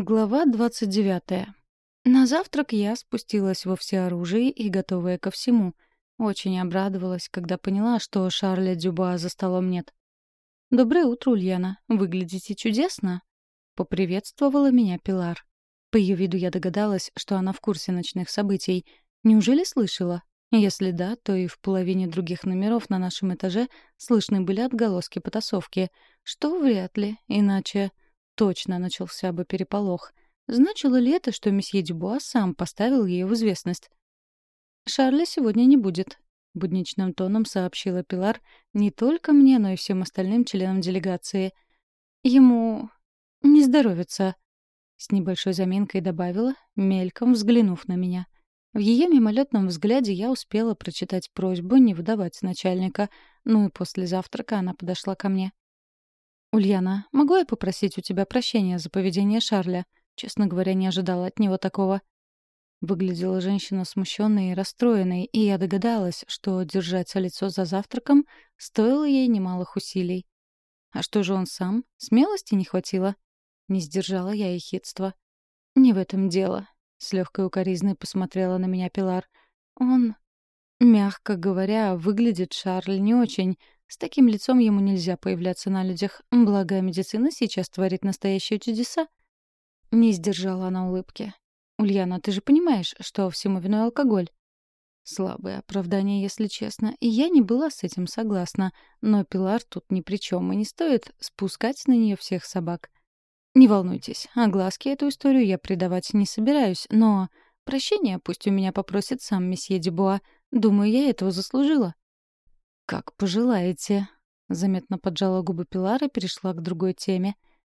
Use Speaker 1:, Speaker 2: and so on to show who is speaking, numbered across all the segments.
Speaker 1: Глава 29. На завтрак я спустилась во всеоружии и готовая ко всему. Очень обрадовалась, когда поняла, что Шарля Дюба за столом нет. «Доброе утро, Ульяна. Выглядите чудесно!» — поприветствовала меня Пилар. По ее виду я догадалась, что она в курсе ночных событий. Неужели слышала? Если да, то и в половине других номеров на нашем этаже слышны были отголоски потасовки, что вряд ли, иначе точно начался бы переполох. Значило ли это, что месье Дюбуа сам поставил ее в известность? «Шарля сегодня не будет», — будничным тоном сообщила Пилар не только мне, но и всем остальным членам делегации. «Ему не здоровится», — с небольшой заминкой добавила, мельком взглянув на меня. В ее мимолетном взгляде я успела прочитать просьбу не выдавать начальника, ну и после завтрака она подошла ко мне. «Ульяна, могу я попросить у тебя прощения за поведение Шарля? Честно говоря, не ожидала от него такого». Выглядела женщина смущенной и расстроенной, и я догадалась, что держать лицо за завтраком стоило ей немалых усилий. А что же он сам? Смелости не хватило? Не сдержала я и хитства. «Не в этом дело», — с легкой укоризной посмотрела на меня Пилар. «Он, мягко говоря, выглядит Шарль не очень, с таким лицом ему нельзя появляться на людях. Благо, медицина сейчас творит настоящие чудеса. Не сдержала она улыбки. «Ульяна, ты же понимаешь, что всему виной алкоголь?» Слабое оправдание, если честно, и я не была с этим согласна. Но Пилар тут ни при чем, и не стоит спускать на нее всех собак. Не волнуйтесь, огласке эту историю я предавать не собираюсь, но... Прощения пусть у меня попросит сам месье Дебуа. Думаю, я этого заслужила. «Как пожелаете», — заметно поджала губы Пилар и перешла к другой теме.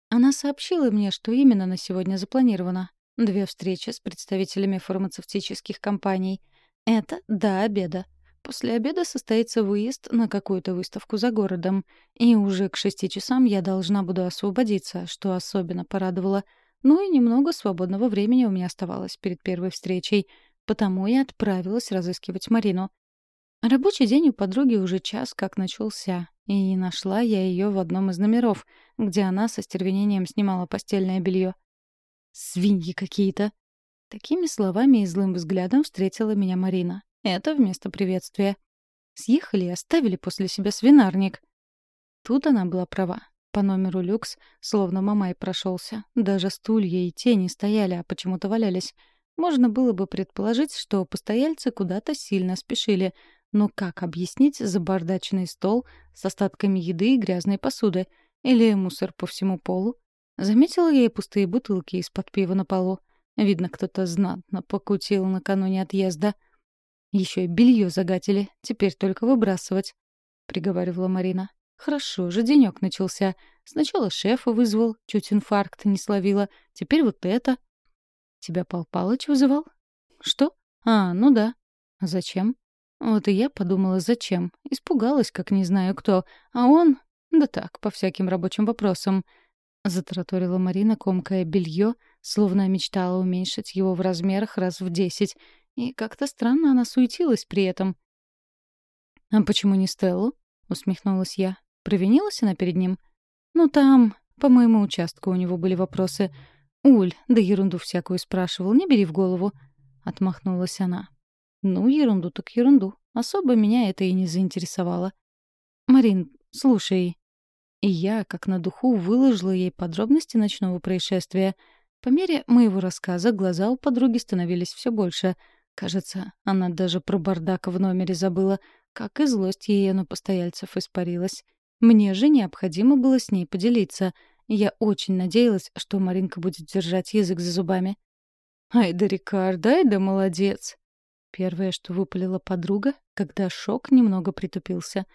Speaker 1: Она сообщила мне, что именно на сегодня запланировано. Две встречи с представителями фармацевтических компаний. Это до обеда. После обеда состоится выезд на какую-то выставку за городом. И уже к шести часам я должна буду освободиться, что особенно порадовало. Ну и немного свободного времени у меня оставалось перед первой встречей. Потому я отправилась разыскивать Марину. Рабочий день у подруги уже час как начался, и нашла я ее в одном из номеров, где она со стервенением снимала постельное белье. «Свиньи какие-то!» Такими словами и злым взглядом встретила меня Марина. Это вместо приветствия. Съехали и оставили после себя свинарник. Тут она была права. По номеру люкс, словно мамай прошелся. Даже стулья и тени стояли, а почему-то валялись. Можно было бы предположить, что постояльцы куда-то сильно спешили, но как объяснить забардаченный стол с остатками еды и грязной посуды? Или мусор по всему полу? Заметила я и пустые бутылки из-под пива на полу. Видно, кто-то знатно покутил накануне отъезда. Еще и белье загатили, теперь только выбрасывать, — приговаривала Марина. Хорошо же денек начался. Сначала шефа вызвал, чуть инфаркт не словила. Теперь вот это. Тебя Пал Палыч вызывал? Что? А, ну да. Зачем? Вот и я подумала, зачем. Испугалась, как не знаю кто. А он... Да так, по всяким рабочим вопросам. Затараторила Марина, комкая белье, словно мечтала уменьшить его в размерах раз в десять. И как-то странно она суетилась при этом. «А почему не Стеллу?» — усмехнулась я. «Провинилась она перед ним?» «Ну там, по моему участку у него были вопросы. Уль, да ерунду всякую спрашивал, не бери в голову». Отмахнулась она. Ну, ерунду так ерунду. Особо меня это и не заинтересовало. «Марин, слушай...» И я, как на духу, выложила ей подробности ночного происшествия. По мере моего рассказа глаза у подруги становились все больше. Кажется, она даже про бардак в номере забыла, как и злость ее на постояльцев испарилась. Мне же необходимо было с ней поделиться. Я очень надеялась, что Маринка будет держать язык за зубами. «Ай да, Рикард, ай да молодец!» Первое, что выпалила подруга, когда шок немного притупился.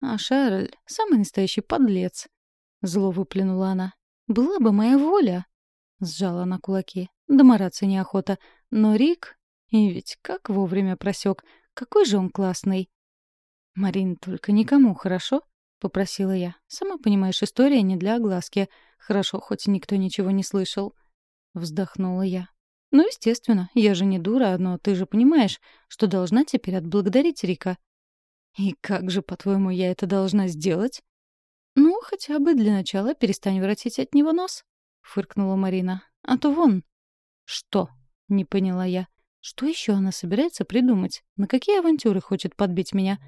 Speaker 1: «А Шарль — самый настоящий подлец!» Зло выплюнула она. «Была бы моя воля!» Сжала она кулаки. Да мараться неохота. Но Рик... И ведь как вовремя просек. Какой же он классный. «Марин, только никому, хорошо?» — попросила я. «Сама понимаешь, история не для огласки. Хорошо, хоть никто ничего не слышал». Вздохнула я. «Ну, естественно, я же не дура, но ты же понимаешь, что должна теперь отблагодарить Рика». «И как же, по-твоему, я это должна сделать?» «Ну, хотя бы для начала перестань воротить от него нос», — фыркнула Марина. А то вон...» «Что?» — не поняла я. «Что еще она собирается придумать? На какие авантюры хочет подбить меня?»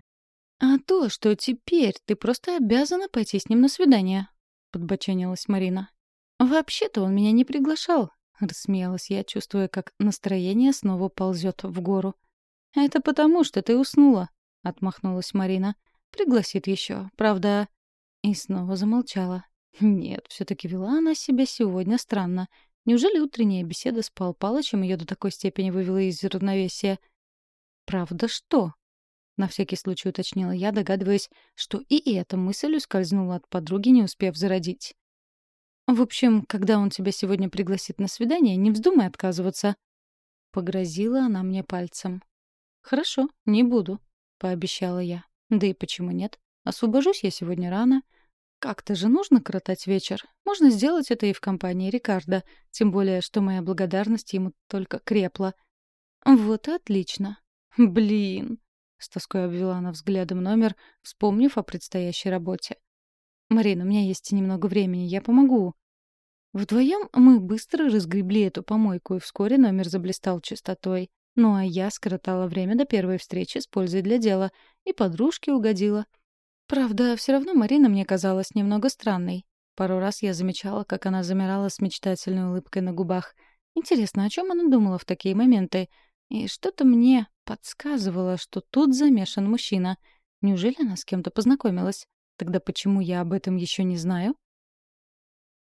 Speaker 1: «А то, что теперь ты просто обязана пойти с ним на свидание», — подбоченилась Марина. «Вообще-то он меня не приглашал», — рассмеялась я, чувствуя, как настроение снова ползет в гору. «Это потому, что ты уснула», — отмахнулась Марина. «Пригласит еще, правда...» И снова замолчала. Нет, все таки вела она себя сегодня странно. Неужели утренняя беседа с Пал Палычем ее до такой степени вывела из равновесия? «Правда что?» На всякий случай уточнила я, догадываясь, что и эта мысль ускользнула от подруги, не успев зародить. «В общем, когда он тебя сегодня пригласит на свидание, не вздумай отказываться». Погрозила она мне пальцем. «Хорошо, не буду», — пообещала я. «Да и почему нет? Освобожусь я сегодня рано. Как-то же нужно коротать вечер. Можно сделать это и в компании Рикардо, тем более, что моя благодарность ему только крепла. Вот и отлично. Блин, с тоской обвела она взглядом номер, вспомнив о предстоящей работе. «Марина, у меня есть немного времени, я помогу». Вдвоем мы быстро разгребли эту помойку, и вскоре номер заблистал чистотой. Ну а я скоротала время до первой встречи с пользой для дела, и подружке угодила. Правда, все равно Марина мне казалась немного странной. Пару раз я замечала, как она замирала с мечтательной улыбкой на губах. Интересно, о чем она думала в такие моменты? И что-то мне подсказывало, что тут замешан мужчина. Неужели она с кем-то познакомилась? Тогда почему я об этом еще не знаю?